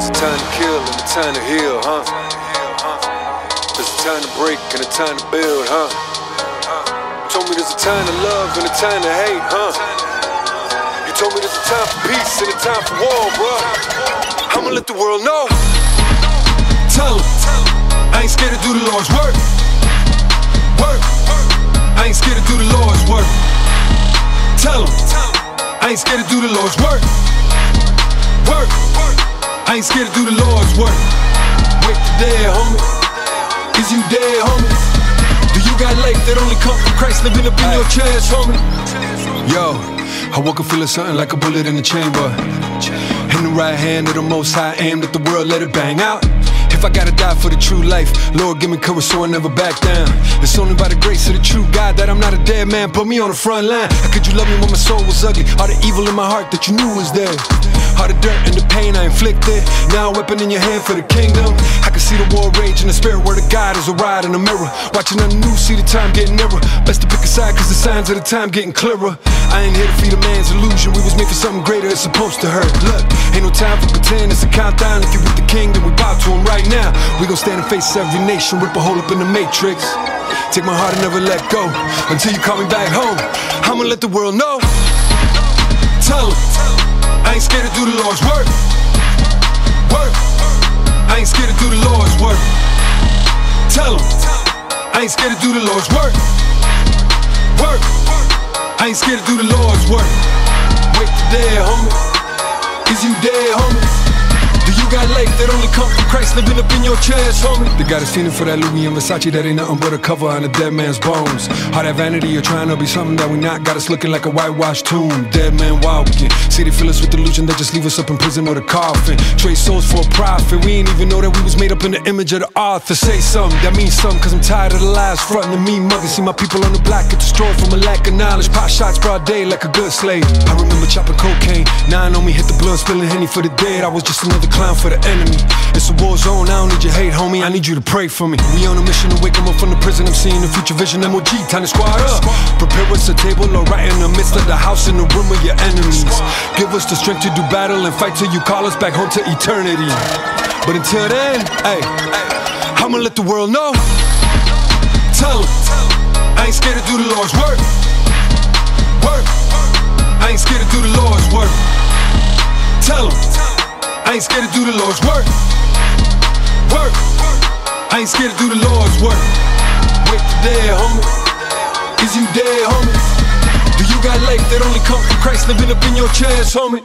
there's a time to kill and a time to heal, huh? There's a time to break and a time to build, huh? You Told me there's a time to love and a time to hate, huh? You told me there's a time for peace and a time for war, bruh. I'ma let the world know. Tell 'em, I ain't scared to do the Lord's work. Work. I ain't scared to do the Lord's work. Tell 'em, I ain't scared to do the Lord's. Work. I ain't scared to do the Lord's work. Wake the dead, homie. Is you dead, homie? Do you got life that only come from Christ living up in your chest, homie? Yo, I woke up feeling something like a bullet in the chamber. In the right hand of the most high aim that the world let it bang out. If I gotta die for the true life, Lord, give me courage so I never back down. It's only by the grace of the true God that I'm not a dead man. Put me on the front line. How could you love me when my soul was ugly? All the evil in my heart that you knew was there. All the dirt and the pain I inflicted. Now a weapon in your hand for the kingdom. I can see the war rage in the spirit where the God is a ride in the mirror. Watching the new, see the time getting nearer. Best to pick a side cause the signs of the time getting clearer. I ain't here to feed a man's illusion. We was made for something greater, it's supposed to hurt. Look, ain't no time for pretend, it's a countdown. If you with the king, then we bow to him right now. We gon' stand and face every nation, rip a hole up in the matrix. Take my heart and never let go until you call me back home. I'ma let the world know. Tell Tell 'em, I ain't scared to do the Lord's. Work. Ain't scared to do the Lord's work. Work. I ain't scared to do the Lord's work. Wake the dead, homie. Is you dead, homie? Do you got life that only come from Christ living up in your chest, homie? They got us feeling for that Louis and Versace that ain't nothing but a cover on a dead man's bones. All that vanity, you're trying to be something that we not. Got us looking like a whitewashed tomb. Dead man walking. They fill us with delusion that just leave us up in prison or the coffin. Trade souls for a profit. We ain't even know that we was made up in the image of the author. Say something, that means something, cause I'm tired of the lies fronting to me, mugging. See my people on the block get destroyed from a lack of knowledge. Pop shots broad day like a good slave. I remember chopping cocaine. Nine on me, hit the blood, spilling henny for the dead. I was just another clown for the enemy. It's a war zone, I don't need your hate, homie. I need you to pray for me. We on a mission to wake 'em up seeing the future vision. MOG, time to squad up. Prepare us a table or right in the midst of the house in the room of your enemies. Give us the strength to do battle and fight till you call us back home to eternity. But until then, hey, I'ma let the world know. Tell 'em, I ain't scared to do the Lord's work. Work. I ain't scared to do the Lord's work. Tell 'em, I ain't scared to do the Lord's work. Work. I ain't scared to do the Lord's work. Wake the dead, homie. Is you dead, homie? Do you got life that only come from Christ living up in your chest, homie?